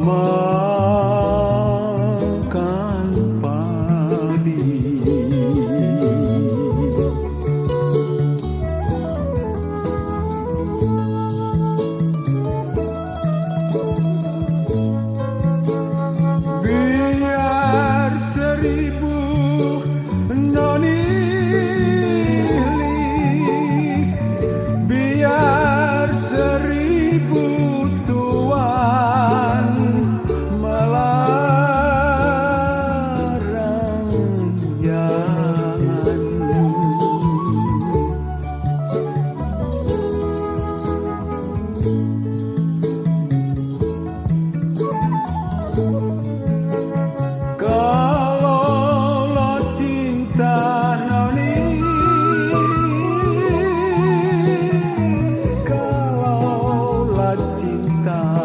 Mom. Cinta